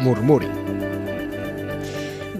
Murmuri.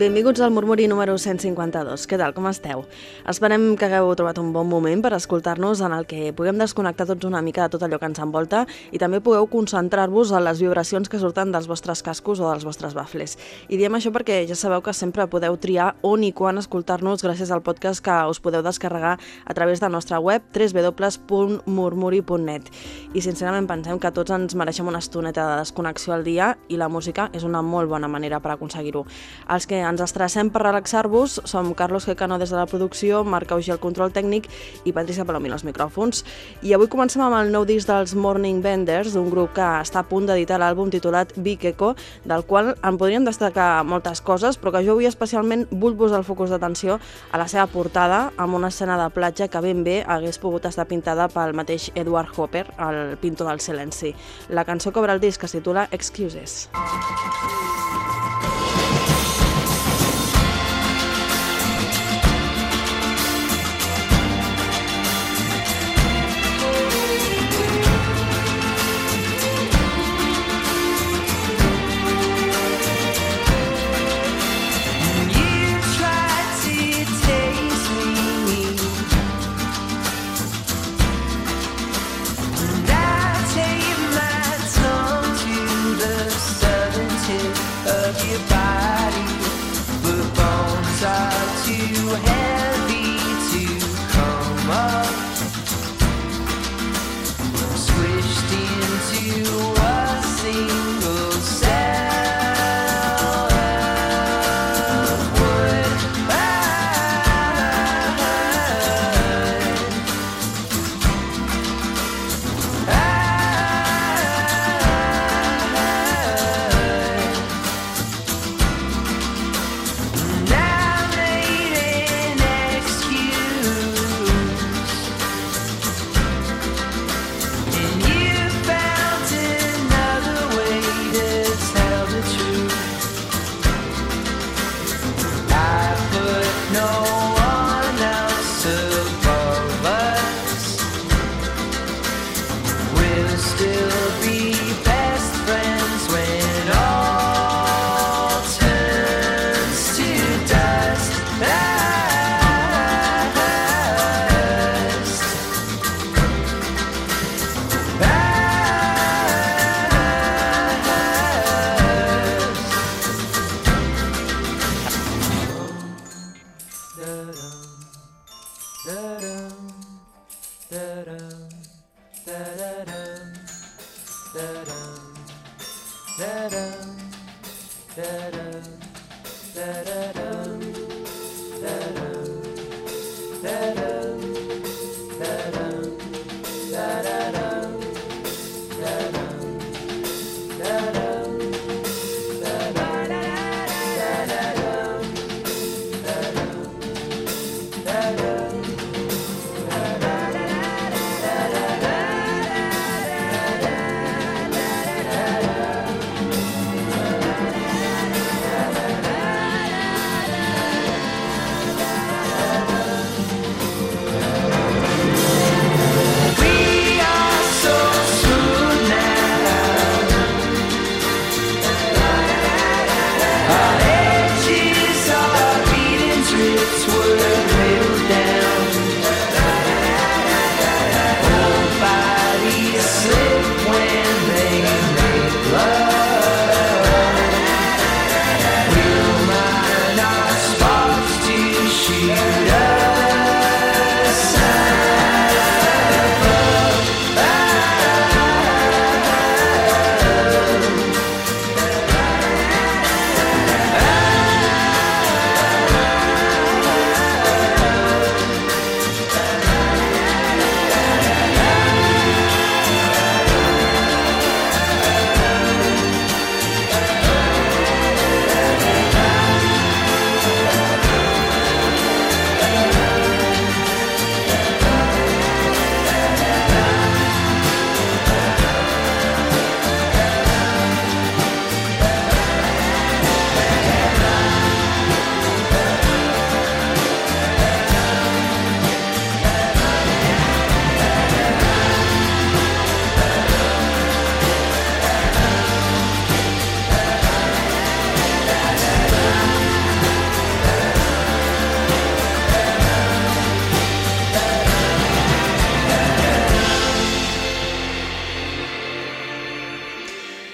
Benvinguts al Murmuri número 152. Què tal, com esteu? Esperem que hagueu trobat un bon moment per escoltar-nos en el que puguem desconnectar tots una mica de tot allò que ens envolta i també pugueu concentrar-vos en les vibracions que surten dels vostres cascos o dels vostres bafles. I diem això perquè ja sabeu que sempre podeu triar on i quan escoltar-nos gràcies al podcast que us podeu descarregar a través de la nostra web www.murmuri.net. I sincerament pensem que tots ens mereixem una estoneta de desconnexió al dia i la música és una molt bona manera per aconseguir-ho. Els que ens estressem per relaxar-vos som Carlos Quecano des de la producció, Marc Augi el control tècnic i Patricia Palomino als micròfons. I avui comencem amb el nou disc dels Morning Benders, un grup que està a punt d'editar l'àlbum titulat Big Echo, del qual en podríem destacar moltes coses, però que jo avui especialment vull posar el focus d'atenció a la seva portada, amb una escena de platja que ben bé hagués pogut estar pintada pel mateix Edward Hopper, el pintor del silenci. La cançó que obre el disc es titula Excuses. You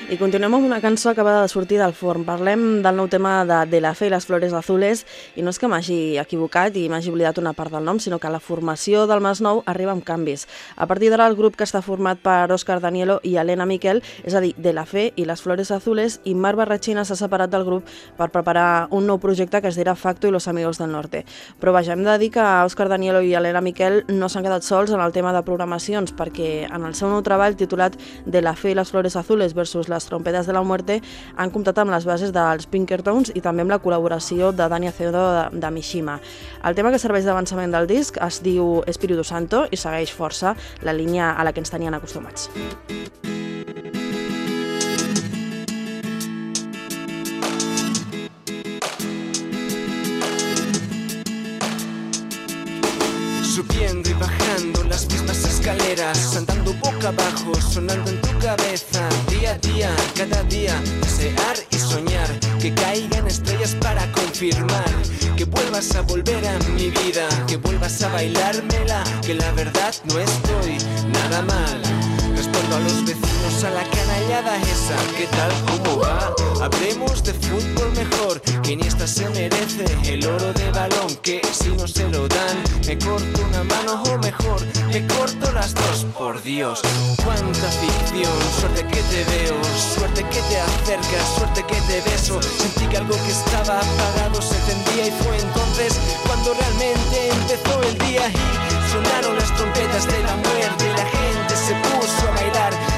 I continuem amb una cançó acabada de sortir del forn. Parlem del nou tema de De la Fe i les Flores Azules i no és que m'hagi equivocat i m'hagi oblidat una part del nom, sinó que la formació del Masnou arriba amb canvis. A partir d'ara el grup que està format per Òscar Danielo i Helena Miquel, és a dir, De la Fe i les Flores Azules, i Mar Barratxina s'ha separat del grup per preparar un nou projecte que es dirà Facto i los Amigos del Norte. Però vaja, hem de dir que Òscar Danielo i Helena Miquel no s'han quedat sols en el tema de programacions, perquè en el seu nou treball titulat De la Fe i les Flores Azules versus les trompetes de la muerte han comptat amb les bases dels Pinkertons i també amb la col·laboració de Dani Acevedo de, de Mishima. El tema que serveix d'avançament del disc es diu Espíritu Santo i segueix força la línia a la que ens tenien acostumats. Subiendo y bajando las mismas escaleras, andando boca abajo, sonando en tu cabeza, día a día, cada día, desear y soñar, que caigan estrellas para confirmar, que vuelvas a volver a mi vida, que vuelvas a bailármela, que la verdad no estoy nada mal. Respondo a los a la canallada esa, ¿qué tal? ¿Cómo va? Hablemos de fútbol mejor, que Iniesta se merece el oro de balón, que si no se lo dan, me corto una mano o mejor, me corto las dos, por Dios. Cuánta ficción, suerte que te veo, suerte que te acercas, suerte que te beso. Sentí que algo que estaba apagado se encendía y fue entonces cuando realmente empezó el día y sonaron las trompetas de la muerte. La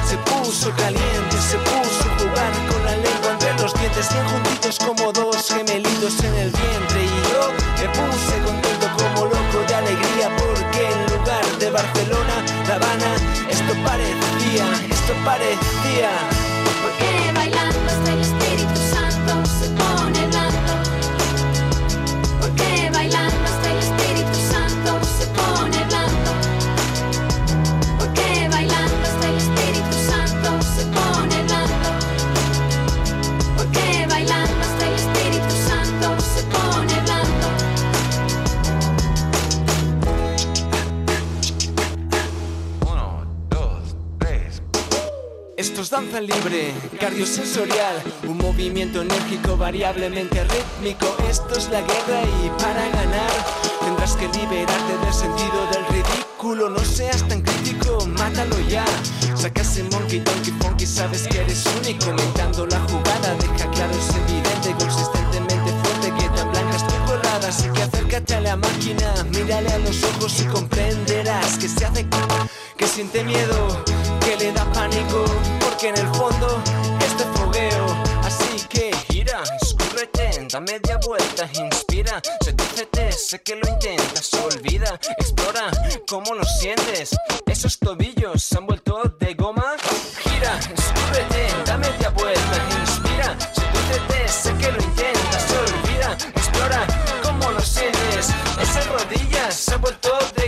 se puso caliente, se puso a jugar con la lengua entre los dientes, bien juntitos como dos gemelitos en el vientre. Y yo me puse contento como loco de alegría porque en lugar de Barcelona, Habana, esto parecía, esto parecía. Porque bailando hasta el danza libre, cardiosensorial, un movimiento enérgico variablemente rítmico. Esto es la guerra y para ganar tendrás que liberarte del sentido del ridículo. No seas tan crítico, mátalo ya. Saca ese monkey, donkey, funky, sabes que eres único. Comentando la jugada, deja claro, es evidente, consistentemente fuerte que tan blanca es tu colada. Así que acércate a la máquina, mírale a los ojos y comprenderás que se hace que siente miedo, que le da pánico, porque en el fondo este fogueo. Así que gira, escúrrete, da media vuelta, inspira, sedúcete, sé que lo intentas, olvida, explora cómo lo sientes. Esos tobillos se han vuelto de goma. Gira, escúrrete, da media vuelta, inspira, sedúcete, sé que lo intentas, olvida, explora cómo lo sientes. Esas rodillas se han vuelto de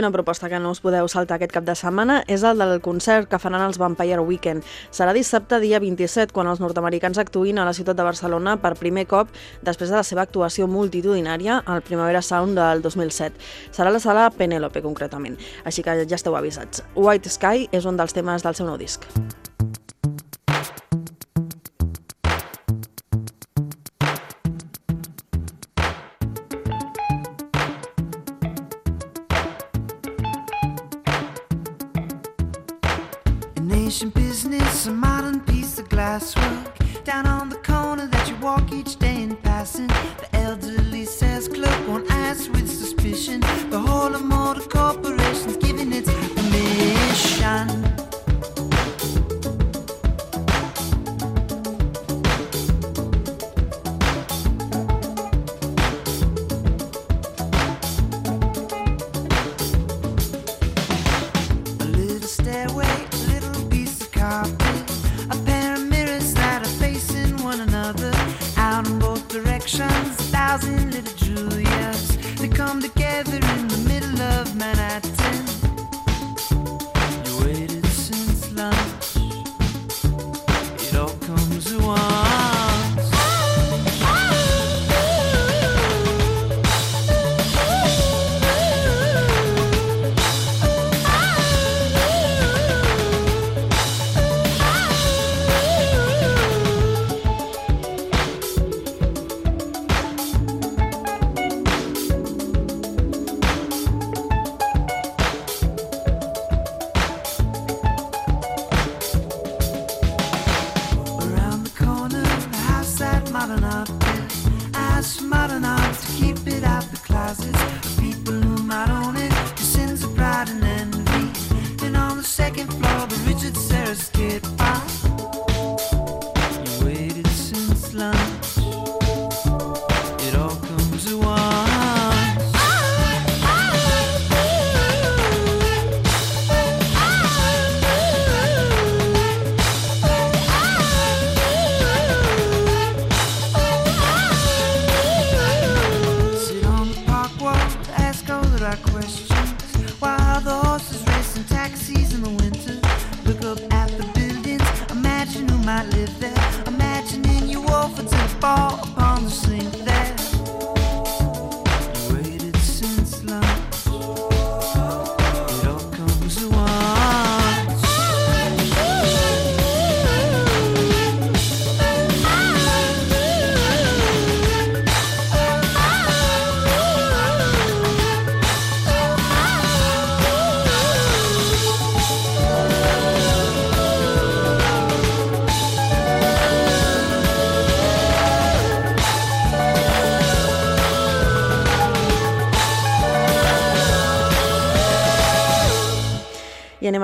una proposta que no us podeu saltar aquest cap de setmana és el del concert que faran els Vampire Weekend. Serà dissabte, dia 27, quan els nord-americans actuïn a la ciutat de Barcelona per primer cop després de la seva actuació multitudinària al Primavera Sound del 2007. Serà la sala Penélope, concretament. Així que ja esteu avisats. White Sky és un dels temes del seu nou disc. Finishing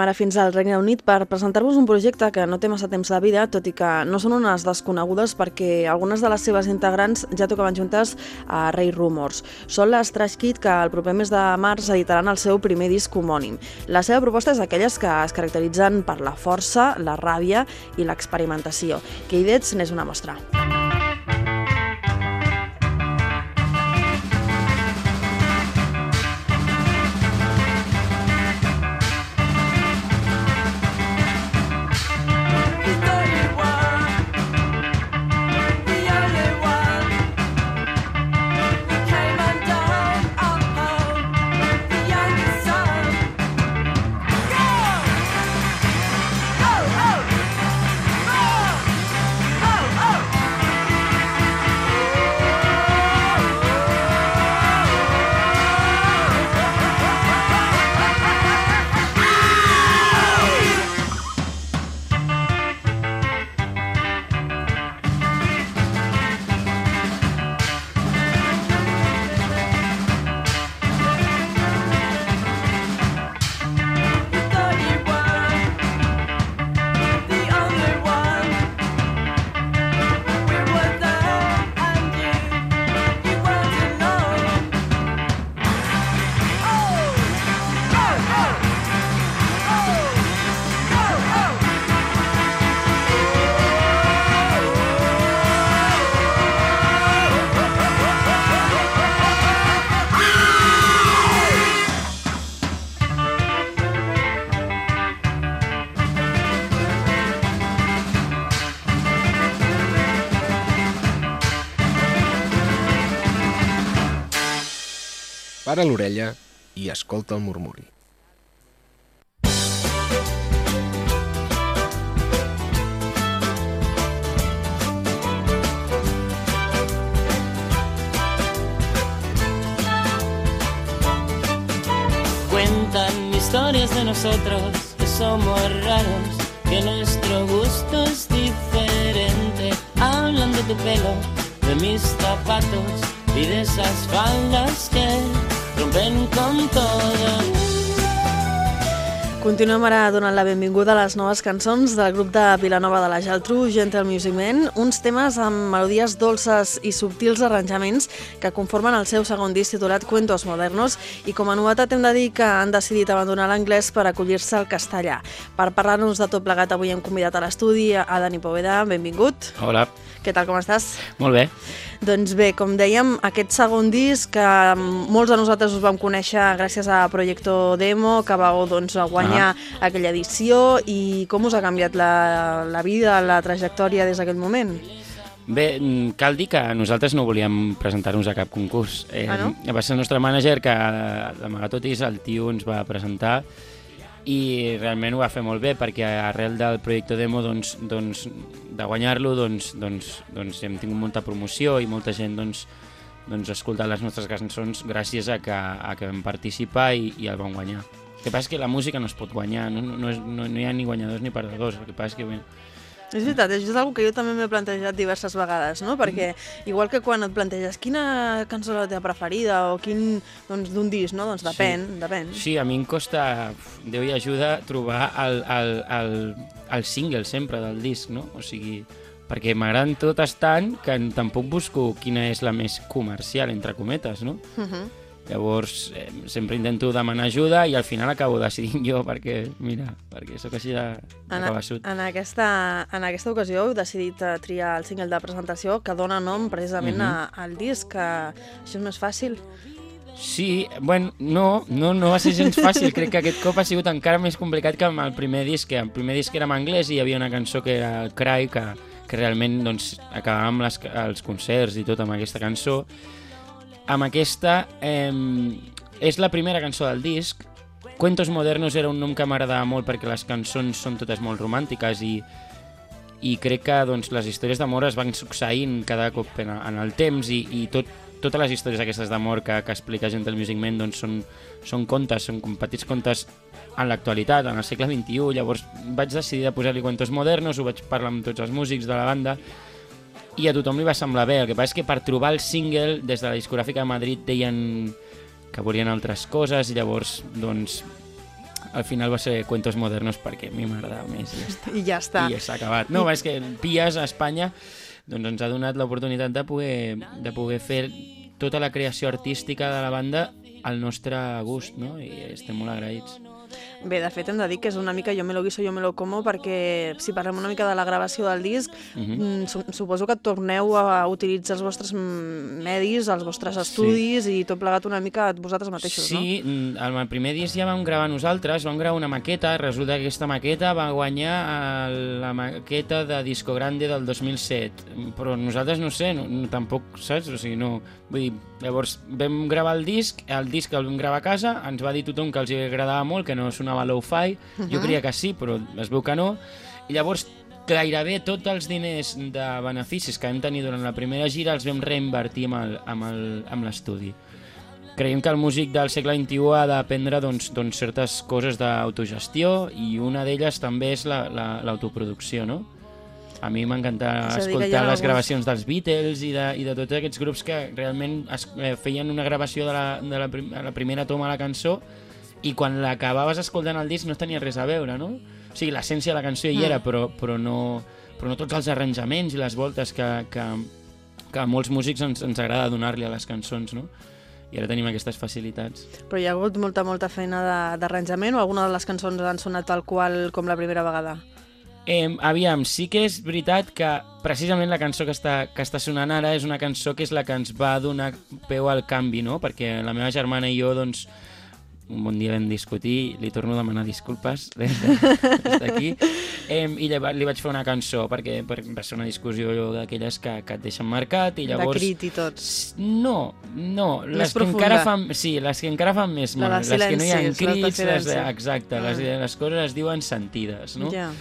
ara fins al Regne Unit per presentar-vos un projecte que no té massa temps de vida, tot i que no són unes desconegudes perquè algunes de les seves integrants ja tocaven juntes a Ray Rumors. Són les Trash Kid que el proper mes de març editaran el seu primer disc homònim. La seva proposta és d'aquelles que es caracteritzen per la força, la ràbia i l'experimentació. Keydets n'és una mostra. Para l'orella i escolta el murmuri. Cuentan historias de nosotros que somos raros, que nuestro gusto es diferente. Hablan de tu pelo, de mis zapatos y de esas faldas que rompendo cantar. Continuem ara donant la benvinguda a les noves cançons del grup de Vilanova de la Geltrú, Gentle Music Man, uns temes amb melodies dolces i subtils arranjaments que conformen el seu segon disc titulat Cuentos Modernos i com a novetat hem de dir que han decidit abandonar l'anglès per acollir-se al castellà. Per parlar-nos de tot plegat avui hem convidat a l'estudi a Dani Poveda, benvingut. Hola, Què tal, com estàs? molt bé. Doncs bé, com dèiem, aquest segon disc que molts de nosaltres us vam conèixer gràcies a Proyecto Demo, que vau doncs, a guanyar aquella edició i com us ha canviat la, la vida, la trajectòria des d'aquell moment? Bé, mm, cal dir que nosaltres no volíem presentar-nos a cap concurs. Eh, Ah, no? Va ser el nostre mànager que, d'amagar totis, el tio ens va presentar i realment ho va fer molt bé perquè arrel del projecte demo doncs, doncs, de guanyar-lo doncs, doncs, doncs hem tingut molta promoció i molta gent doncs, doncs, ha escoltat les nostres cançons gràcies a que, a que vam participar i, i el vam guanyar. El que passa és que la música no es pot guanyar, no, no, és, no, no hi ha ni guanyadors ni perdedors, el que passa és que bé, És veritat, és una que jo també m'he plantejat diverses vegades, no? Perquè igual que quan et planteges quina cançó és la teva preferida o quin, doncs, d'un disc, no? Doncs depèn, sí. depèn. Sí, a mi em costa, Déu i ajuda, trobar el, el, el, el single sempre del disc, no? O sigui, perquè m'agraden totes tant que tampoc busco quina és la més comercial, entre cometes, no? Uh -huh. Llavors, eh, sempre intento demanar ajuda i al final acabo decidint jo, perquè, mira, perquè sóc així de, de En, cabeçut. en, aquesta, en aquesta ocasió heu decidit eh, triar el single de presentació que dona nom precisament Mhm. a, al disc, que això és més fàcil. Sí, bueno, no, no, no va ser gens fàcil. Crec que aquest cop ha sigut encara més complicat que amb el primer disc, el primer disc era en anglès i hi havia una cançó que era el Cry, que, que realment doncs, acabàvem les, els concerts i tot amb aquesta cançó. Amb aquesta eh, és la primera cançó del disc. Cuentos Modernos era un nom que m'agradava molt perquè les cançons són totes molt romàntiques i, i crec que doncs, les històries d'amor es van succeint cada cop en, en el temps i, i tot, totes les històries aquestes d'amor que, que explica Gentle Music Man doncs, són, són contes, són petits contes en l'actualitat, en el segle XXI, llavors vaig decidir de posar-li cuentos modernos, ho vaig parlar amb tots els músics de la banda i a tothom li va semblar bé, el que passa és que per trobar el single des de la discogràfica de Madrid deien que volien altres coses, llavors doncs al final va ser cuentos modernos perquè a mi m'agradava més i ja està. I ja està. I ja s'ha acabat. No, és que Pies a Espanya doncs ens ha donat l'oportunitat de poder, de poder fer tota la creació artística de la banda al nostre gust, no? I estem molt agraïts. Bé, de fet, hem de dir que és una mica jo me lo guiso, jo me lo como, perquè si parlem una mica de la gravació del disc, Mhm. mm, su suposo que torneu a utilitzar els vostres mm, medis, els vostres estudis i tot plegat una mica vosaltres mateixos, no? Sí, mm, el el primer disc ja vam gravar nosaltres, vam gravar una maqueta, resulta que aquesta maqueta va guanyar eh, la maqueta de Disco Grande del 2007, però nosaltres no sé, no, no, tampoc, saps? O sigui, no... Vull dir, llavors vam gravar el disc, el disc el vam gravar a casa, ens va dir tothom que els agradava molt, que no sonava low-fi, jo creia que sí, però es veu que no, i llavors gairebé tots els diners de beneficis que vam tenir durant la primera gira els vam reinvertir amb l'estudi. Creiem que el músic del segle XXI ha d'aprendre doncs, doncs, certes coses d'autogestió i una d'elles també és la- la- l'autoproducció, no? A mi m'encanta escoltar les gravacions dels Beatles i de, i de tots aquests grups que realment es, eh, feien una gravació de la, de la, prim, la primera toma de la cançó i quan l'acabaves escoltant el disc no tenia res a veure, no? O sigui, l'essència de la cançó hi era, però, però, no, però no tots els arranjaments i les voltes que, que, que a molts músics ens, ens agrada donar-li a les cançons, no? I ara tenim aquestes facilitats. Però hi ha hagut molta, molta feina d'arranjament o alguna de les cançons han sonat tal qual com la primera vegada? Eh, aviam, sí que és veritat que precisament la cançó que està, que està sonant ara és una cançó que és la que ens va donar peu al canvi, no? Perquè la meva germana i jo, doncs, un bon dia vam discutir, li torno a demanar disculpes des de- d'aquí, eh, i li vaig fer una cançó perquè, perquè va ser una discussió d'aquelles que, que et deixen marcat i llavors... De crit i tots. No, no, Més les que profunda. encara fan, sí, les que encara fan més mal, de les que no hi ha les de crits, les de, exacte, les, Ah. les coses es diuen sentides, no? Ja.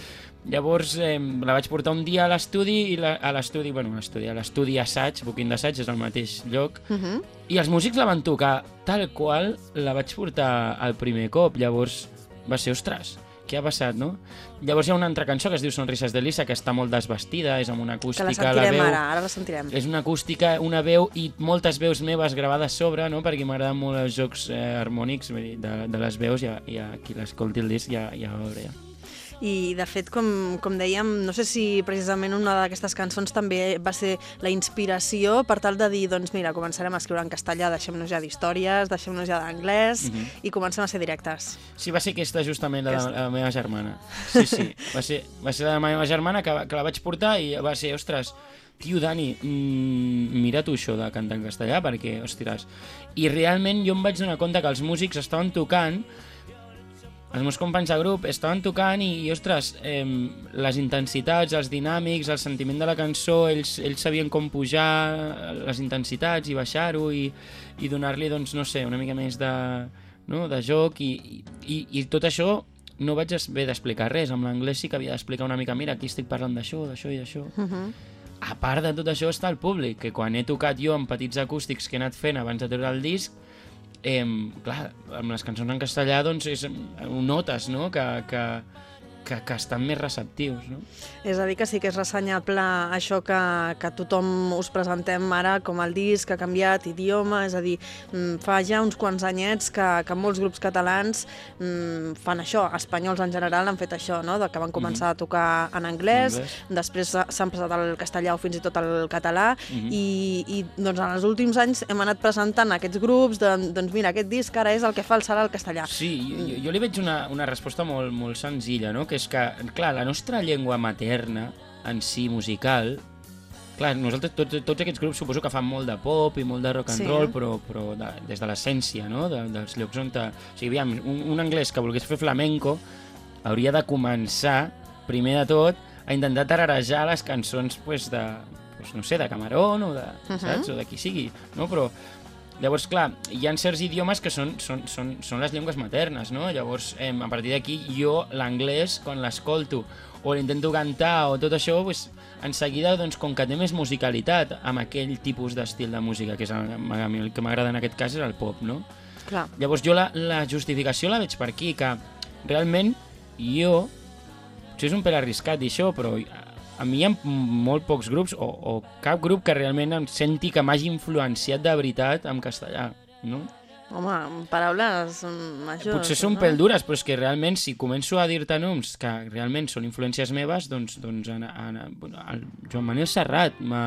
Llavors eh, la vaig portar un dia a l'estudi i la, a l'estudi, bueno, a l'estudi, a l'estudi assaig, booking d'assaig és al mateix lloc, Uh -huh. i els músics la van tocar tal qual la vaig portar el primer cop, llavors va ser, ostres, què ha passat, no? Llavors hi ha una altra cançó que es diu Sonrises de Lisa, que està molt desvestida, és amb una Que acústica, la sentirem veu... ara, ara la sentirem. És una acústica, una veu i moltes veus meves gravades sobre, no? perquè m'agraden molt els jocs eh, harmònics de, de les veus, ja, ja qui l'escolti el disc ja, ja va veure. Ja. I, de fet, com, com dèiem, no sé si precisament una d'aquestes cançons també va ser la inspiració per tal de dir, doncs mira, començarem a escriure en castellà, deixem-nos ja d'històries, deixem-nos ja d'anglès Mhm. i comencem a ser directes. Sí, va ser aquesta justament la, de, Aquesta. la meva germana. Sí, sí, va ser, va ser la de la meva germana que, que la vaig portar i va ser, ostres, tio Dani, mm, mira tu això de cantar en castellà perquè, ostres... I realment jo em vaig donar compte que els músics estaven tocant els meus companys de grup estaven tocant i, i ostres, eh, les intensitats, els dinàmics, el sentiment de la cançó, ells, ells sabien com pujar les intensitats i baixar-ho i, i donar-li, doncs, no sé, una mica més de, no, de joc i, i, i tot això no vaig haver d'explicar res, amb l'anglès sí que havia d'explicar una mica, mira, aquí estic parlant d'això, d'això i d'això. Uh -huh. A part de tot això està el públic, que quan he tocat jo amb petits acústics que he anat fent abans de treure el disc, eh, clar, amb les cançons en castellà doncs és, notes, no?, que, que, que, que estan més receptius, no? És a dir, que sí que és ressenyable això que, que tothom us presentem ara com el disc ha canviat idioma, és a dir, mm, fa ja uns quants anyets que, que molts grups catalans mm, fan això, espanyols en general han fet això, no? de que van començar a tocar en anglès, Anglès. després s'ha- s'han passat al castellà o fins i tot al català, Mhm. i, i doncs en els últims anys hem anat presentant aquests grups, de, doncs mira, aquest disc ara és el que fa el serà al castellà. Sí, jo, jo li veig una, una resposta molt, molt senzilla, no? que és que, clar, la nostra llengua materna en si musical, clar, nosaltres tots, tots aquests grups suposo que fan molt de pop i molt de rock and Sí. roll, però, però de, des de l'essència, no? De, dels llocs on... Te... O sigui, aviam, un, un anglès que volgués fer flamenco hauria de començar, primer de tot, a intentar tararejar les cançons pues, de, pues, no sé, de Camarón o de, uh -huh. saps? o de qui sigui, no? Però Llavors, clar, hi ha certs idiomes que són, són, són, són les llengües maternes, no? Llavors, eh, a partir d'aquí, jo l'anglès, quan l'escolto o l'intento cantar o tot això, pues, en seguida, doncs, com que té més musicalitat amb aquell tipus d'estil de música, que és el, el que m'agrada en aquest cas és el pop, no? Clar. Llavors jo la, la justificació la veig per aquí, que realment jo, potser és un pèl arriscat dir això, però a mi hi ha molt pocs grups, o, o cap grup que realment em senti que m'hagi influenciat de veritat en castellà, no? Home, paraules majors. Potser són no? pèl dures, però és que realment si començo a dir-te noms que realment són influències meves, doncs, doncs en, en, en, el Joan Manuel Serrat m'ha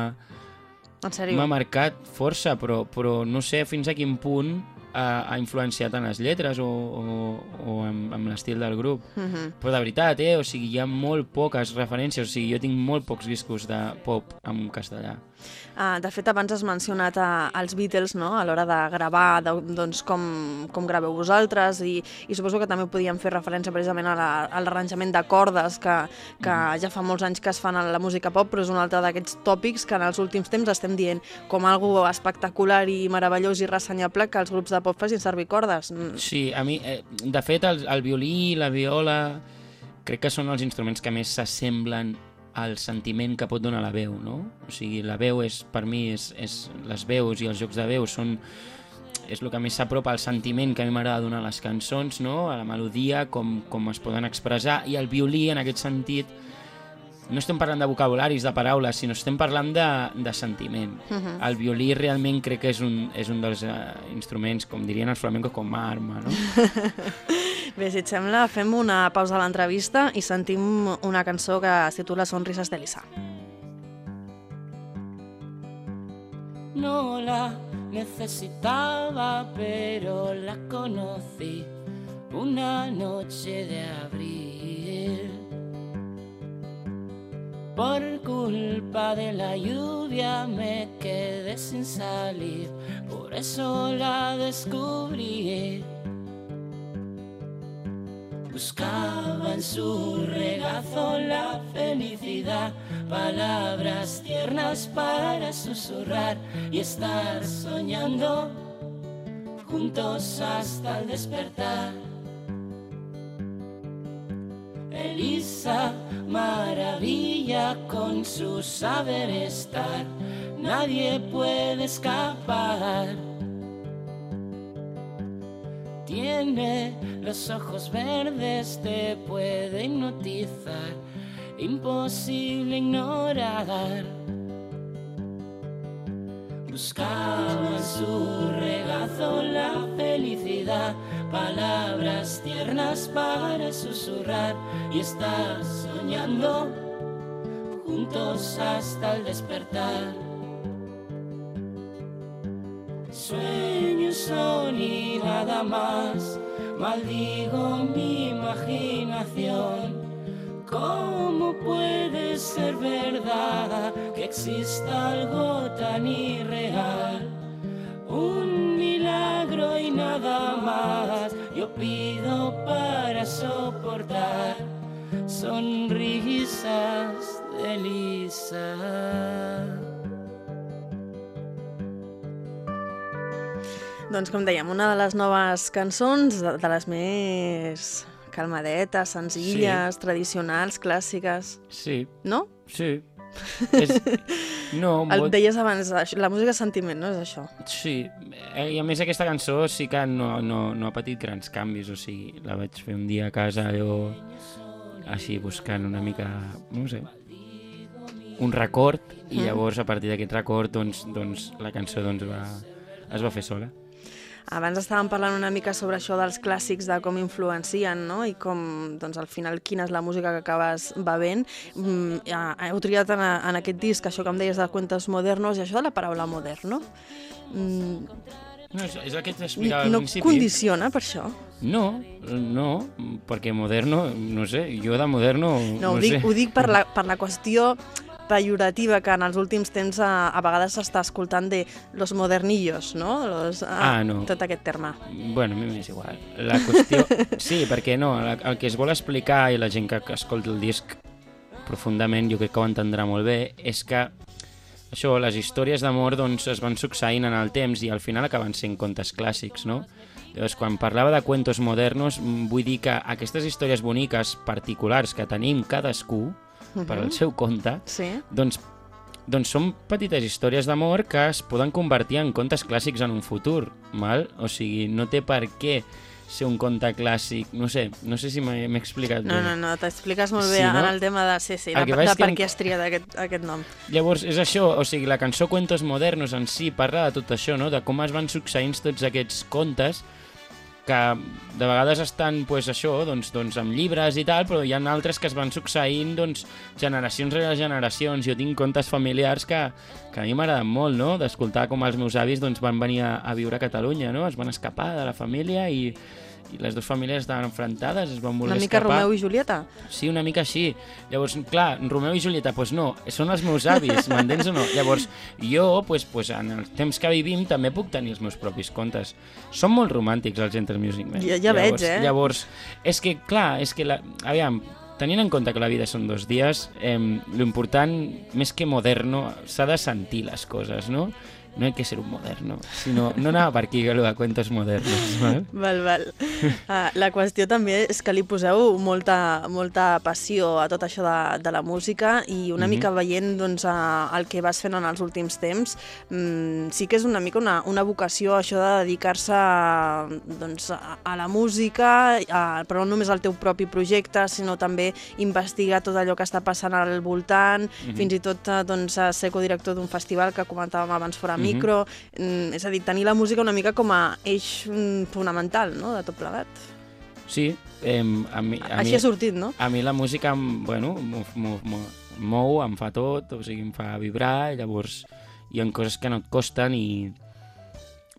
m'ha marcat força, però, però no sé fins a quin punt ha, ha influenciat en les lletres o, o, o amb, amb l'estil del grup. Mhm. Però de veritat, eh? O sigui, hi ha molt poques referències, o sigui, jo tinc molt pocs discos de pop en castellà. Ah, de fet, abans has mencionat a, als Beatles, no?, a l'hora de gravar, de, doncs, com, com graveu vosaltres, i, i suposo que també podíem fer referència precisament a la- l'arranjament de cordes, que, que ja fa molts anys que es fan a la música pop, però és un altre d'aquests tòpics que en els últims temps estem dient com algo espectacular i meravellós i ressenyable que els grups de pop facin servir cordes. Mm, Sí, a mi, eh, de fet, el, el violí, la viola, crec que són els instruments que més s'assemblen al sentiment que pot donar la veu, no? O sigui, la veu és, per mi, és, és les veus i els jocs de veu són és el que més s'apropa al sentiment que a mi m'agrada donar a les cançons, no? a la melodia, com, com es poden expressar, i el violí, en aquest sentit, no estem parlant de vocabularis, de paraules, sinó estem parlant de, de sentiment. Uh -huh. El violí realment crec que és un, és un dels uh, instruments, com dirien els flamencos, com arma, no? Bé, si et sembla, fem una pausa a l'entrevista i sentim una cançó que es titula Sonrises d'Elisa. No la necesitaba, pero la conocí una noche de abril. Por culpa de la lluvia me quedé sin salir, por eso la descubrí. Buscaba en su regazo la felicidad, palabras tiernas para susurrar y estar soñando juntos hasta el despertar. Elisa, maravilla con su saber estar, nadie puede escapar. tiene los ojos verdes, te puede hipnotizar, imposible ignorar. Buscaba en su regazo la felicidad, palabras tiernas para susurrar y estás soñando juntos hasta el despertar. Sueños son y nada más, maldigo mi imaginación. ¿Cómo puede ser verdad que exista algo tan irreal? Un milagro y nada más yo pido para soportar sonrisas de Lisa. Doncs com dèiem, una de les noves cançons, de, de les més calmadetes, senzilles, sí. tradicionals, clàssiques, Sí, no? sí. És... No, El molt... deies abans, la música és sentiment, no és això? Sí, eh, i a més aquesta cançó sí que no, no, no ha patit grans canvis, o sigui, la vaig fer un dia a casa allò així buscant una mica, no sé, un record i llavors a partir d'aquest record doncs, doncs la cançó doncs, va, es va fer sola. Abans estàvem parlant una mica sobre això dels clàssics, de com influencien, no? I com, doncs, al final, quina és la música que acabes bevent. Mm, ja, heu triat en, en aquest disc això que em deies de cuentos modernos i això de la paraula moderno. Mm, No, és, és el que t'explicava i al no principi. condiciona per això? No, no, perquè moderno, no sé, jo de moderno... No, ho, no dic, sé. ho dic per la, per la qüestió pejorativa que en els últims temps a, a vegades s'està escoltant de los modernillos, no? Los, Ah, no. Tot aquest terme. Bueno, a mi m'és igual. La qüestió... Sí, perquè no, la- el que es vol explicar i la gent que que escolta el disc profundament, jo crec que ho entendrà molt bé, és que això, les històries d'amor doncs, es van succeint en el temps i al final acaben sent contes clàssics, no? Llavors, quan parlava de cuentos modernos, mm, vull dir que aquestes històries boniques particulars que tenim cadascú per al seu compte, Sí? doncs, doncs són petites històries d'amor que es poden convertir en contes clàssics en un futur, val? O sigui, no té per què ser un conte clàssic, no sé, no sé si m'he explicat No, bé. no, no, t'expliques molt Sí, bé no? en el tema de... Sí, sí, de, que de, per què has triat aquest, aquest nom. Llavors, és això, o sigui, la cançó Cuentos Modernos en si parla de tot això, no? De com es van succeint tots aquests contes que de vegades estan, pues, això, doncs, doncs amb llibres i tal, però hi ha altres que es van succeint, doncs, generacions rere generacions. Jo tinc contes familiars que, que a mi m'agraden molt, no?, d'escoltar com els meus avis doncs, van venir a, a viure a Catalunya, no?, es van escapar de la família i, i les dues famílies estaven enfrontades, es van voler Una mica escapar. Romeu i Julieta? Sí, una mica així. Llavors, clar, Romeu i Julieta, doncs no, són els meus avis, m'entens o no? Llavors, jo, pues, pues, en els temps que vivim, també puc tenir els meus propis contes. Són molt romàntics els Enter Music Men. Ja- ja veig, llavors, eh? Llavors, és que, clar, és que, la... aviam, tenint en compte que la vida són dos dies, eh, l'important, més que moderno, s'ha de sentir les coses, no? No hay que ser un moderno, sinó, no anava per aquí, allò de cuentos modernos, val? Val, val. Uh, la qüestió també és que li poseu molta, molta passió a tot això de, de la música i una Mhm. mica veient doncs, uh, el que vas fent en els últims temps, mm, sí que és una mica una, una vocació això de dedicar-se a, doncs, a, a la música, a, però no només al teu propi projecte, sinó també investigar tot allò que està passant al voltant, Mhm. fins i tot uh, doncs, a ser codirector d'un festival que comentàvem abans fora. Micro, mm, és a dir, tenir la música una mica com a eix mm, fonamental no? de tot plegat. Sí, eh, a mi, a Així mi, ha sortit, no? A mi la música, bueno, mou, em fa tot, o sigui, em fa vibrar, llavors hi ha coses que no et costen i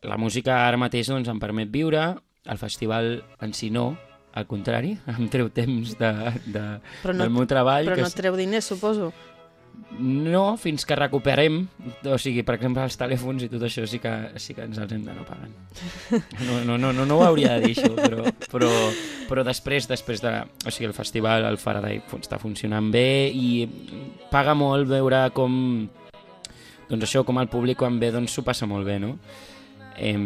la música ara mateix doncs, em permet viure, el festival en si no, al contrari, em treu temps de, de, Però no, del meu treball. però que no et treu diners, suposo. No, fins que recuperem, o sigui, per exemple, els telèfons i tot això sí que, sí que ens els hem d'anar pagant. No, no, no, no, no ho hauria de dir això, però, però, però després, després de... O sigui, el festival, el Faraday, està funcionant bé i paga molt veure com... Doncs això, com el públic quan ve, doncs s'ho passa molt bé, no? Em,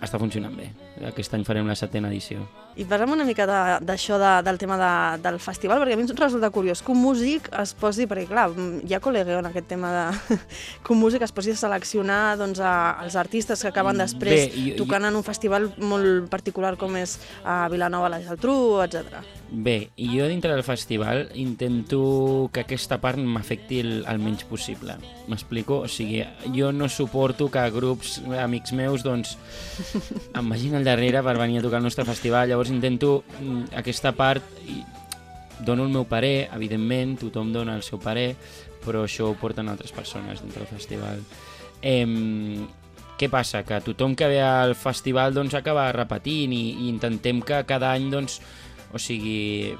està funcionant bé. Aquest any farem la setena edició. I parlem una mica de- d'això de, del tema de, del festival, perquè a mi em resulta curiós que un músic es posi, perquè clar, hi ha col·legueu en aquest tema de que un músic es posi a seleccionar doncs, a, els artistes que acaben després Bé, jo- tocant en un festival molt particular com és a Vilanova, la Geltrú, etc. Bé, i jo dintre del festival intento que aquesta part m'afecti el, el menys possible. M'explico? O sigui, jo no suporto que grups, amics meus, doncs, em vagin al darrere per venir a tocar al nostre festival. Llavors intento mm, aquesta part i dono el meu parer, evidentment, tothom dona el seu parer, però això ho porten altres persones dintre del festival. Em, què passa? Que tothom que ve al festival doncs, acaba repetint i, i intentem que cada any doncs, o sigui,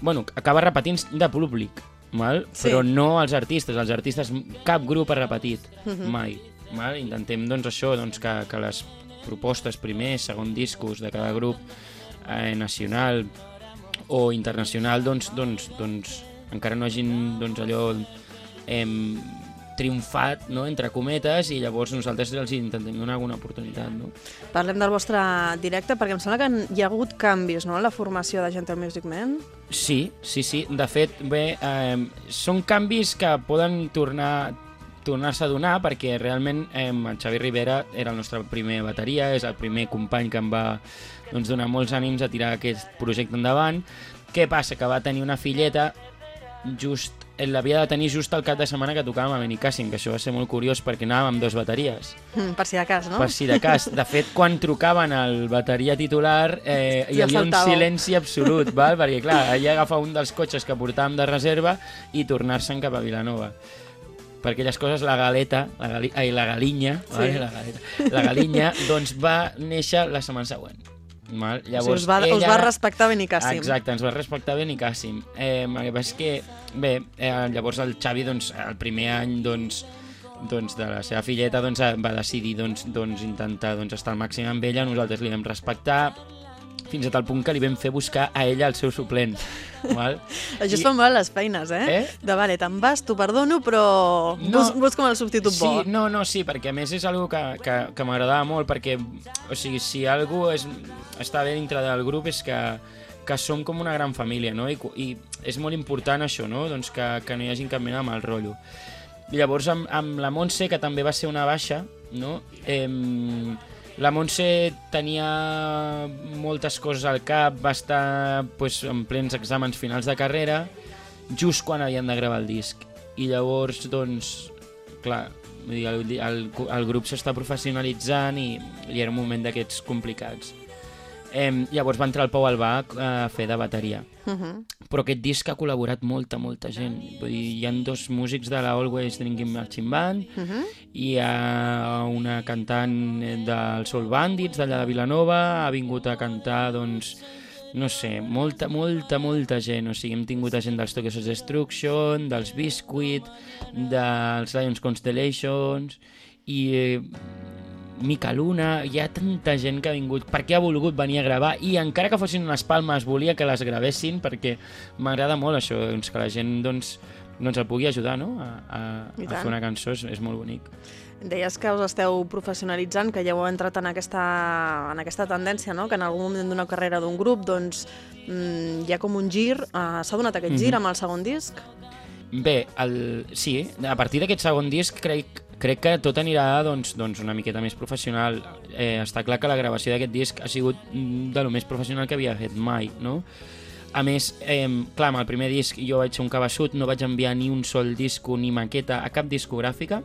bueno, acaba repetint de públic, val? Sí. però no els artistes, els artistes cap grup ha repetit, mai. Val? Intentem doncs, això, doncs, que, que les propostes primers, segon discos de cada grup eh, nacional o internacional doncs, doncs, doncs encara no hagin doncs, allò em, triomfat, no?, entre cometes, i llavors nosaltres els intentem donar alguna oportunitat, no? Parlem del vostre directe, perquè em sembla que hi ha hagut canvis no? en la formació de Gentle Music Man. Sí, sí, sí. De fet, bé, eh, són canvis que poden tornar tornar-se a donar perquè realment eh, el Xavi Rivera era el nostre primer bateria, és el primer company que em va doncs, donar molts ànims a tirar aquest projecte endavant. Què passa? Que va tenir una filleta just l'havia de tenir just el cap de setmana que tocàvem a Benicàssim, que això va ser molt curiós perquè anàvem amb dos bateries. Mm, per si de cas, no? Per si de cas. De fet, quan trucaven al bateria titular, eh, hi havia un silenci absolut, val? perquè clar, ella agafar un dels cotxes que portàvem de reserva i tornar-se'n cap a Vilanova. Per aquelles coses, la galeta, la, gali, ai, la galinya, Sí. vale? la, galeta, la galinya, doncs va néixer la setmana següent. Val? o sigui, us va, us va respectar Benicàssim. Exacte, ens va respectar ben i Càssim. Eh, el que passa és que, bé, eh, llavors el Xavi, doncs, el primer any, doncs, doncs, de la seva filleta doncs, va decidir doncs, doncs, intentar doncs, estar al màxim amb ella, nosaltres li vam respectar, fins a tal punt que li vam fer buscar a ella el seu suplent. val? Això I- fan mal les feines, eh? Eh? De vale, te'n vas, t'ho perdono, però No. bus busca'm el substitut Sí, bo. no, no, sí, perquè a més és algo que, que, que m'agradava molt, perquè, o sigui, si algú és, està bé dintre del grup és que, que som com una gran família, no? I, i és molt important això, no? Doncs que, que no hi hagi cap mena de mal rotllo. Llavors amb, amb la Montse, que també va ser una baixa, no? Em, la Montse tenia moltes coses al cap, va estar pues, en plens exàmens finals de carrera, just quan havien de gravar el disc. I llavors, doncs, clar, el, el, el grup s'està professionalitzant i, i era un moment d'aquests complicats. Em, llavors va entrar el Pau Albà a fer de bateria. Uh -huh. Però aquest disc ha col·laborat molta, molta gent. Vull dir, hi ha dos músics de la Always Drinking Marching Band, Uh -huh. hi ha una cantant del Soul Bandits d'allà de Vilanova, ha vingut a cantar, doncs, no sé, molta, molta, molta gent. O sigui, hem tingut gent dels Tokyo Sex Destruction, dels Biscuit, dels Lions Constellations, i eh, Mica Luna, hi ha tanta gent que ha vingut perquè ha volgut venir a gravar i encara que fossin unes palmes volia que les gravessin perquè m'agrada molt això, doncs, que la gent doncs, doncs el pugui ajudar no? a, a, a fer una cançó, és, és molt bonic. Deies que us esteu professionalitzant, que ja heu entrat en aquesta, en aquesta tendència, no? que en algun moment d'una carrera d'un grup doncs, mm, hi ha com un gir. Uh, S'ha donat aquest gir Mhm. amb el segon disc? Bé, el, sí, a partir d'aquest segon disc crec, crec que tot anirà doncs, doncs una miqueta més professional. Eh, està clar que la gravació d'aquest disc ha sigut de lo més professional que havia fet mai, no? A més, eh, clar, amb el primer disc jo vaig ser un cabeçut, no vaig enviar ni un sol disco ni maqueta a cap discogràfica,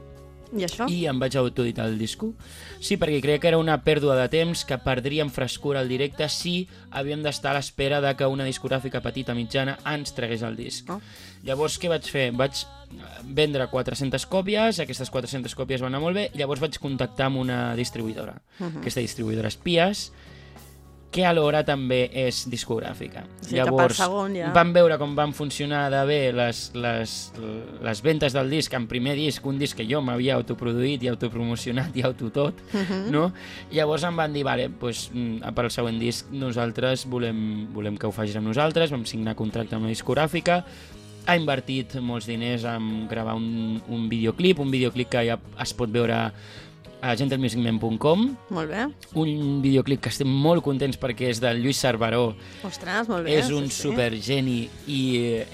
I això? i em vaig autoeditar el disco. Sí, perquè creia que era una pèrdua de temps, que perdríem frescura al directe si havíem d'estar a l'espera de que una discogràfica petita mitjana ens tragués el disc. Oh. Llavors, què vaig fer? Vaig eh, vendre 400 còpies, aquestes 400 còpies van anar molt bé, llavors vaig contactar amb una distribuïdora. Mhm. Aquesta distribuïdora és Pies, que alhora també és discogràfica. Que per segon ja- van veure com van funcionar de bé les, les, les ventes del disc en primer disc, un disc que jo m'havia autoproduït i autopromocionat i autotot, Mhm. no? Llavors em van dir, vale, pues, mm, per al següent disc nosaltres volem, volem que ho facis amb nosaltres, vam signar contracte amb una discogràfica, ha invertit molts diners en gravar un, un videoclip, un videoclip que ja es pot veure a gentlemusicman.com, Molt bé. un videoclip que estem molt contents perquè és del Lluís Cerveró, Ostres, molt bé. és un sí, supergeni i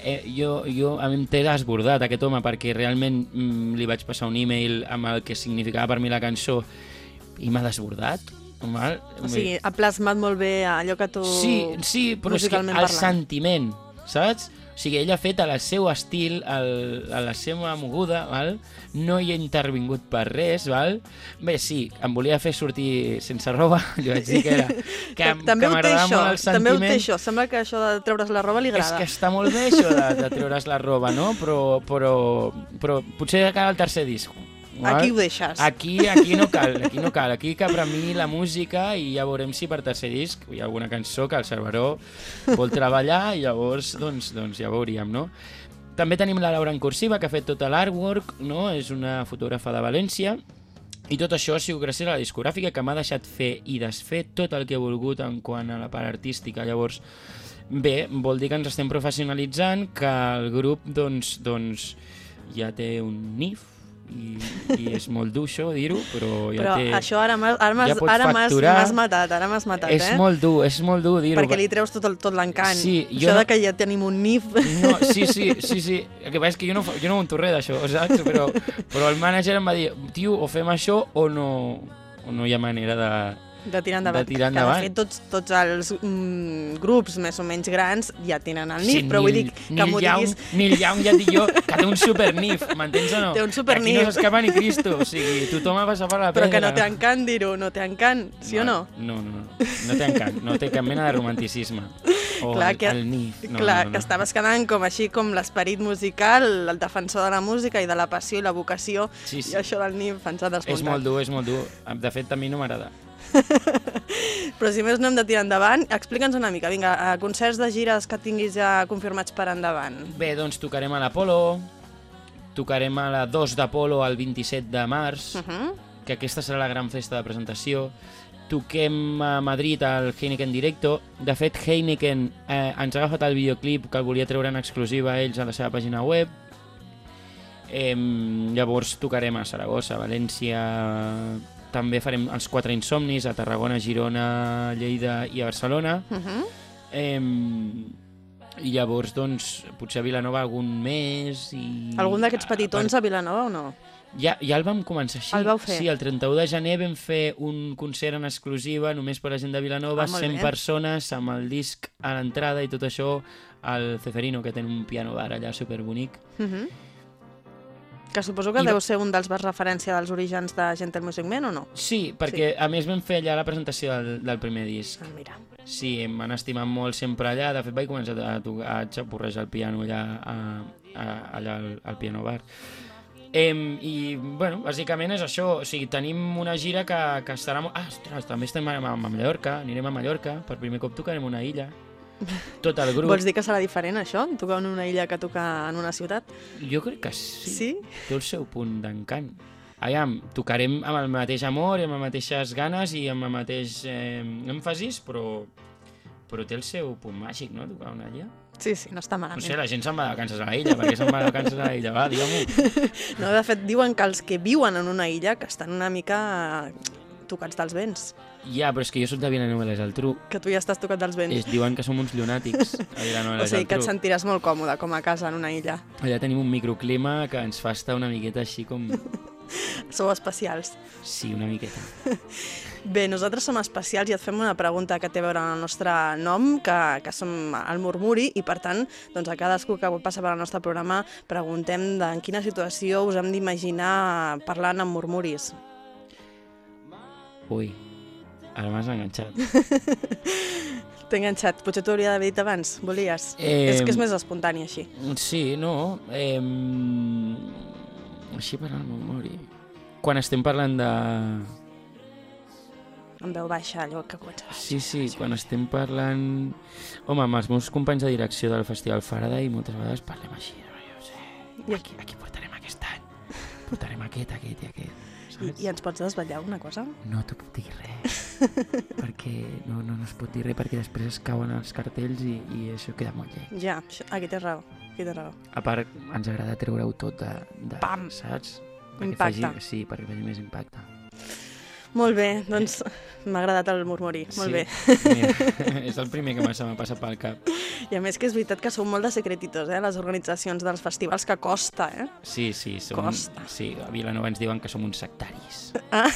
eh, jo, jo a mi em té desbordat aquest home perquè realment mm, li vaig passar un e-mail amb el que significava per mi la cançó i m'ha desbordat. Val? O sigui, ha plasmat molt bé allò que tu... Sí, sí, però és que el parlant. sentiment, saps? O sigui, ell ha fet a la seu estil, el, a la seva moguda, val? no hi ha intervingut per res, val? Bé, sí, em volia fer sortir sense roba, li vaig dir que era... Que, també que ho té això, molt el també ho té sentiment. això. Sembla que això de treure's la roba li És agrada. que està molt bé això de, de treure's la roba, no? Però, però, però potser de cara al tercer disc. Val? Aquí ho deixes. Aquí, aquí no cal, aquí no cal. Aquí cap a mi la música i ja veurem si per tercer disc hi ha alguna cançó que el Cerveró vol treballar i llavors doncs, doncs ja veuríem, no? També tenim la Laura en cursiva, que ha fet tot l'artwork, no? És una fotògrafa de València. I tot això ha sigut gràcies a la discogràfica que m'ha deixat fer i desfer tot el que he volgut en quant a la part artística. Llavors, bé, vol dir que ens estem professionalitzant, que el grup doncs, doncs ja té un NIF, i, i és molt dur això dir-ho, però ja Però té... això ara m'has ara ja ara m'has matat, ara m'has matat, és eh? molt dur, és molt dur dir-ho. Perquè li treus tot, tot l'encant. Sí, això no- de que ja tenim un NIF... No, sí, sí, sí, sí. El que passa és que jo no, jo no monto res d'això, saps? Però, però el mànager em va dir, tio, o fem això o no, o no hi ha manera de... De tirar endavant. De tirar Que endavant. de fet tots, tots els mm, grups més o menys grans ja tenen el NIF, Sí, però vull dir que m'ho diguis... Neil Young ja et dic jo que té un super nif, m'entens o no? Té un super Aquí nif. no s'escapa ni Cristo, o sigui, tothom ha passat per la Però pedra. que no té encant dir-ho, no té encant, sí o no? No, no, no, no té encant, no té cap mena de romanticisme. O Clar, el, que, el nif. No, clar, no, no. que estaves quedant com així com l'esperit musical, el defensor de la música i de la passió i la vocació, Sí, sí. i això del NIF ens ha desmuntat. És molt dur, és molt dur. De fet, a mi no m'agrada. Però si més no hem de tirar endavant, explica'ns una mica, vinga, a concerts de gires que tinguis ja confirmats per endavant. Bé, doncs tocarem a l'Apolo, tocarem a la 2 d'Apolo el 27 de març, Uh -huh. que aquesta serà la gran festa de presentació. Toquem a Madrid al Heineken Directo. De fet, Heineken eh, ens ha agafat el videoclip que el volia treure en exclusiva a ells a la seva pàgina web. Eh, llavors tocarem a Saragossa, València... També farem els quatre insomnis a Tarragona, Girona, Lleida i a Barcelona. Uh -huh. Eh, I llavors, doncs, potser a Vilanova algun mes i... Algun d'aquests a- petitons a Vilanova o no? ja, ja el vam començar així. El vau fer? Sí, el 31 de gener vam fer un concert en exclusiva només per la gent de Vilanova, Ah, molt 100 bé. persones amb el disc a l'entrada i tot això al Ceferino, que té un piano bar allà superbonic. Uh -huh. Que suposo que I- deu ser un dels bars referència dels orígens de Gentle Music Man o no? Sí, perquè sí. a més vam fer allà la presentació del, del primer disc. Ah, mira. Sí, m'han estimat molt sempre allà. De fet, vaig començar a, tocar, a xapurrejar el piano allà, a, a, allà al, al piano bar. Em, I, bueno, bàsicament és això. O sigui, tenim una gira que, que estarà... molt- Ah, ostres, també estem a, a Mallorca. Anirem a Mallorca. Per primer cop tocarem una illa. Tot el grup. Vols dir que serà diferent, això? Tocar en una illa que tocar en una ciutat? Jo crec que sí. Sí? Té el seu punt d'encant. Aviam, tocarem amb el mateix amor, i amb les mateixes ganes i amb el mateix eh, èmfasis, però, però té el seu punt màgic, no?, tocar una illa. Sí, sí, no està No malament. sé, la gent se'n va de vacances a la illa, perquè se'n va de vacances a la illa, va, digue-m'ho. No, de fet, diuen que els que viuen en una illa que estan una mica tocats dels vents. Ja, però és que jo soc de Vilanova i la Geltrú. Que tu ja estàs tocat dels vents. Es diuen que som uns llunàtics a Vilanova i o la sigui que et Geltrú. sentiràs molt còmode com a casa en una illa. Allà tenim un microclima que ens fa estar una miqueta així com... Sou especials. Sí, una miqueta. Bé, nosaltres som especials i et fem una pregunta que té a veure amb el nostre nom, que, que som el Murmuri, i per tant, doncs a cadascú que passa per al nostre programa preguntem de en quina situació us hem d'imaginar parlant amb murmuris. Ui, ara m'has enganxat. T'he enganxat. Potser t'ho hauria d'haver dit abans. Volies? Eh, És que és més espontani així. Sí, no. Eh, així per al memori. Quan estem parlant de... Amb veu baixa, allò que comença baix. Sí, sí, quan estem parlant... Home, amb els meus companys de direcció del Festival Faraday moltes vegades parlem així. No? Jo sé, I aquí, aquí portarem aquest any. Portarem aquest, aquest i aquest. I, Saps? I ens pots desvetllar una cosa? No t'ho puc dir res. perquè no, no, no es pot dir res perquè després es cauen els cartells i, i això queda molt lleig. Ja, això- aquí tens raó. Aquí tens raó. A part, ens agrada treure-ho tot de, de Pam! saps? Perquè Impacte. Faci, sí, perquè faci més impacte. Molt bé, doncs m'ha agradat el murmuri, molt sí. bé. Mira, és el primer que m'ha- se m'ha passat pel cap. I a més que és veritat que sou molt de secretitos, eh, les organitzacions dels festivals, que costa, eh? Sí, sí, som, Costa. sí, a Vilanova ens diuen que som uns sectaris. Ah,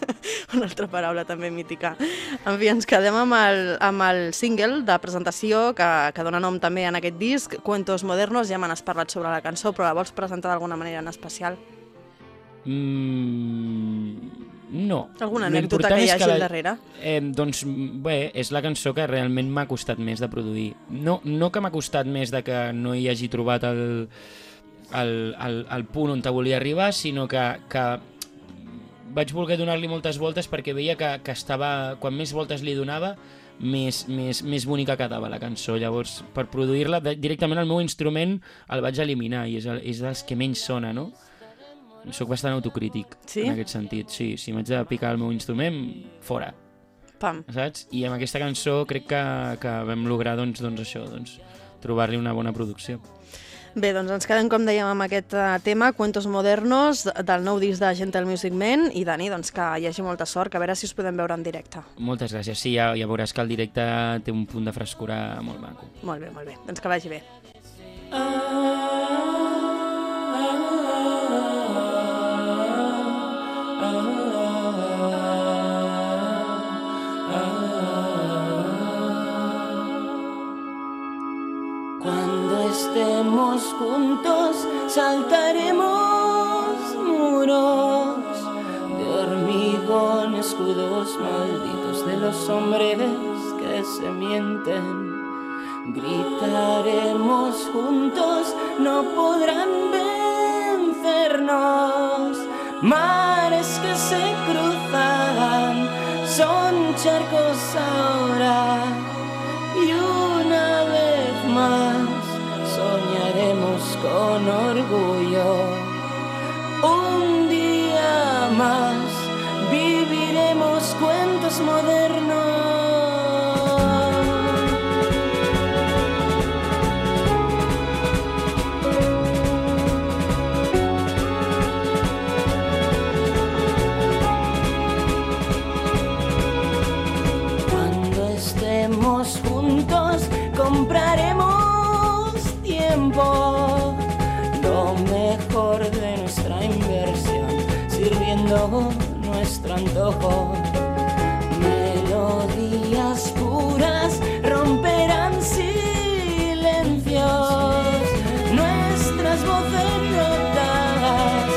una altra paraula també mítica. En fi, ens quedem amb el, amb el single de presentació que, que dona nom també en aquest disc, Cuentos Modernos, ja me n'has parlat sobre la cançó, però la vols presentar d'alguna manera en especial? Mm, no. Alguna anècdota que hi hagi la- al darrere? Eh, doncs bé, és la cançó que realment m'ha costat més de produir. No, no que m'ha costat més de que no hi hagi trobat el, el, el, el punt on te volia arribar, sinó que, que vaig voler donar-li moltes voltes perquè veia que, que estava, quan més voltes li donava, més, més, més bonica quedava la cançó. Llavors, per produir-la, directament el meu instrument el vaig eliminar i és, el, és dels que menys sona, no? Soc bastant autocrític Sí? en aquest sentit. Sí, si m'haig de picar el meu instrument, fora Pam. saps? I amb aquesta cançó crec que, que vam lograr doncs, doncs això, doncs, trobar-li una bona producció. Bé, doncs ens quedem, com dèiem, amb aquest eh, tema, Cuentos Modernos, del nou disc de Gentle Music Man, i Dani, doncs que hi hagi molta sort, que a veure si us podem veure en directe. Moltes gràcies. Sí, ja, ja veuràs que el directe té un punt de frescura molt maco. Molt bé, molt bé. Doncs que vagi bé. Cuando saltaremos muros de hormigón, escudos malditos de los hombres que se mienten. Gritaremos juntos, no podrán vencernos. Mares que se cruzan son charcos ahora con orgullo. Un día más viviremos cuentos modernos. Nuestro antojo. Melodías puras romperán silencios, nuestras voces rotas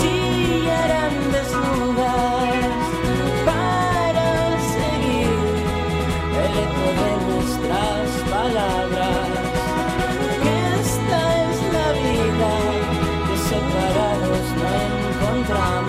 chillarán desnudas para seguir el eco de nuestras palabras. Esta es la vida que separados no encontramos.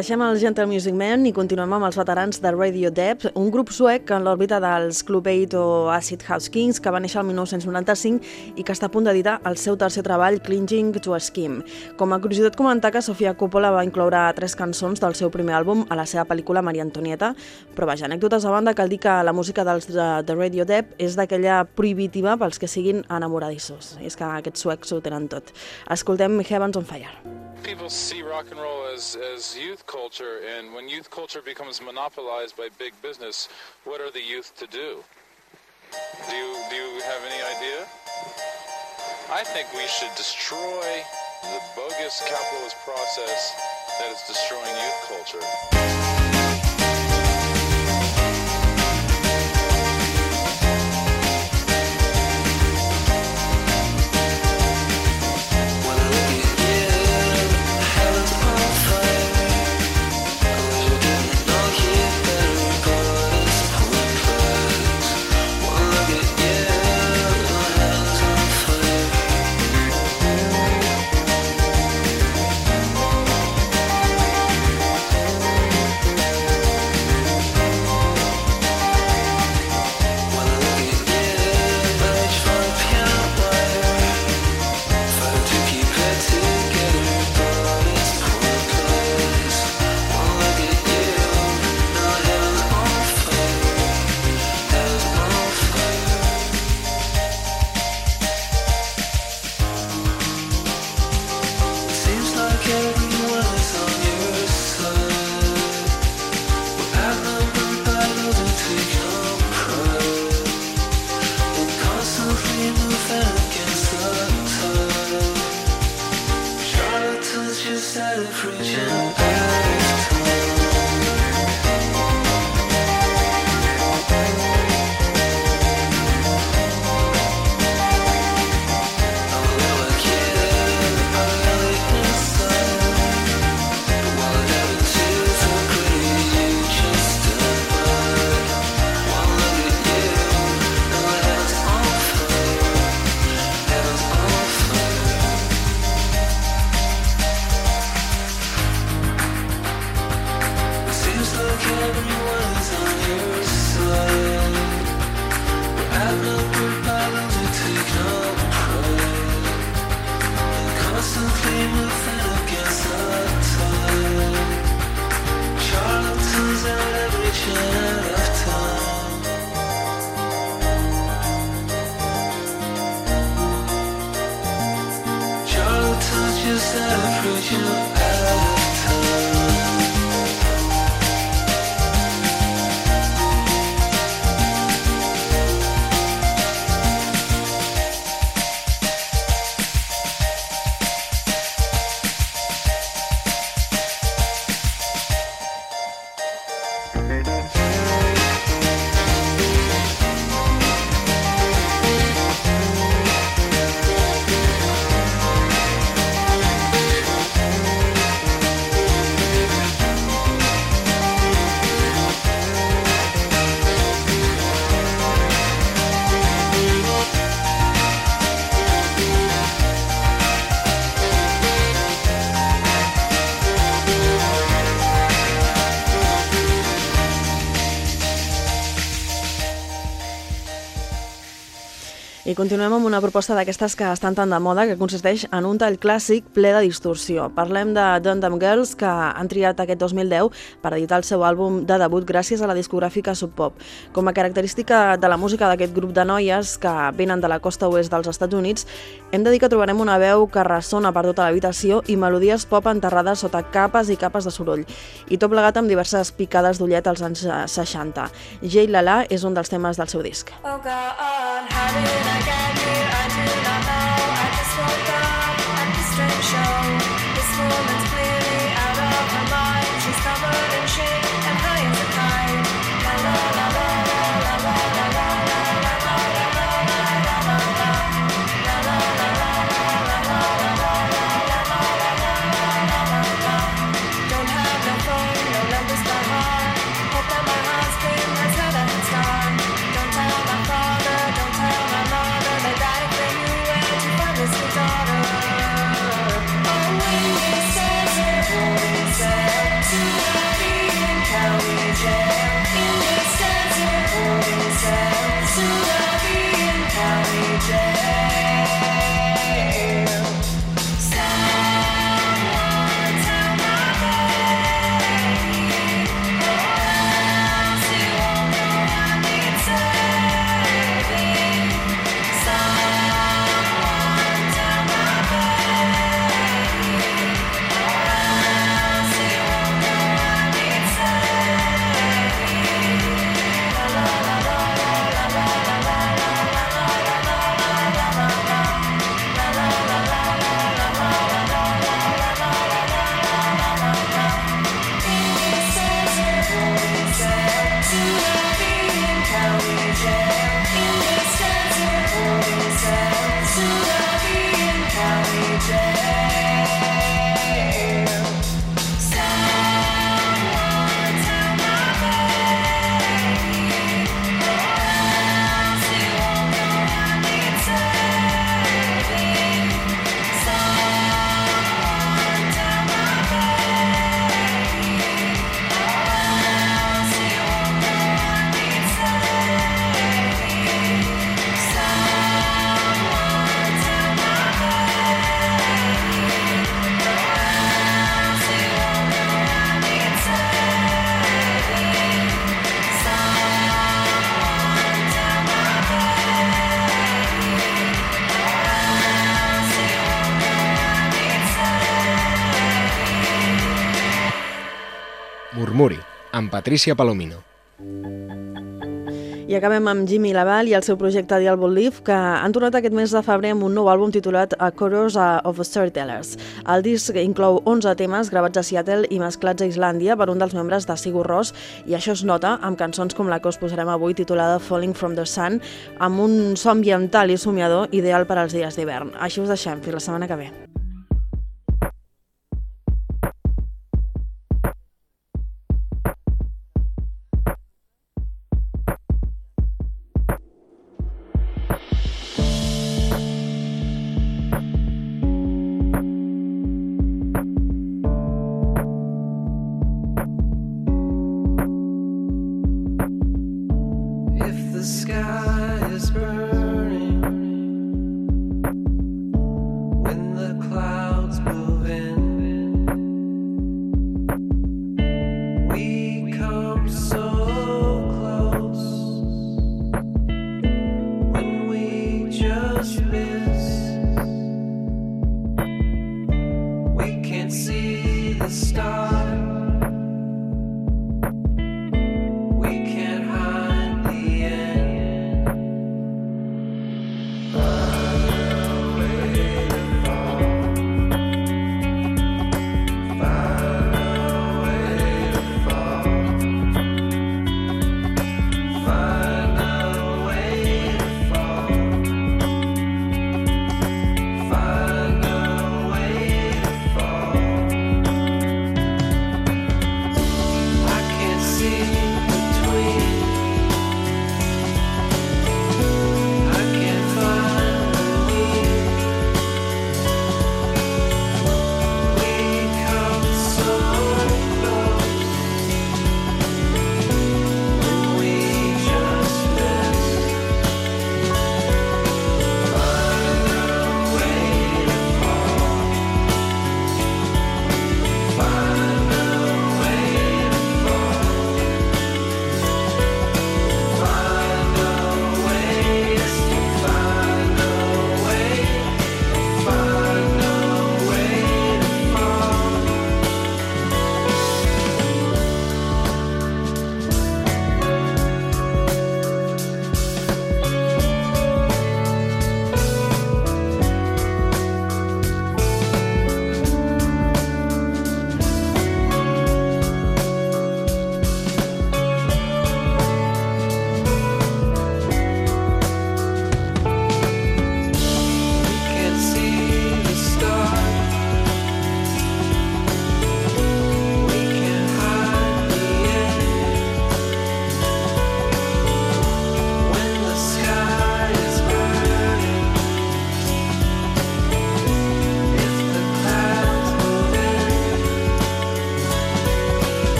Deixem el Gentle Music Man i continuem amb els veterans de Radio Depth, un grup suec en l'òrbita dels Club 8 o Acid House Kings, que va néixer el 1995 i que està a punt d'editar el seu tercer treball, Clinging to a Scheme. Com a curiositat comentar que Sofia Coppola va incloure tres cançons del seu primer àlbum a la seva pel·lícula Maria Antonieta, però vaja, anècdotes a banda, cal dir que la música dels de, de Radio Depth és d'aquella prohibitiva pels que siguin enamoradissos. És que aquests suecs ho tenen tot. Escoltem Heavens on Fire. People see rock and roll as, as youth culture, and when youth culture becomes monopolized by big business, what are the youth to do? Do you, do you have any idea? I think we should destroy the bogus capitalist process that is destroying youth culture. Continuem amb una proposta d'aquestes que estan tan de moda, que consisteix en un tall clàssic ple de distorsió. Parlem de Dundam Girls, que han triat aquest 2010 per editar el seu àlbum de debut gràcies a la discogràfica Sub Pop. Com a característica de la música d'aquest grup de noies que venen de la costa oest dels Estats Units, hem de dir que trobarem una veu que ressona per tota l'habitació i melodies pop enterrades sota capes i capes de soroll. I tot plegat amb diverses picades d'ullet als anys eh, 60. Jay Lala és un dels temes del seu disc. Oh God, I I'm I knew Murmuri, amb Patricia Palomino. I acabem amb Jimmy Laval i el seu projecte The Album Leaf, que han tornat aquest mes de febrer amb un nou àlbum titulat A Chorus of Storytellers. El disc inclou 11 temes gravats a Seattle i mesclats a Islàndia per un dels membres de Sigur Rós, i això es nota amb cançons com la que us posarem avui, titulada Falling from the Sun, amb un so ambiental i somiador ideal per als dies d'hivern. Així us deixem, fins la setmana que ve.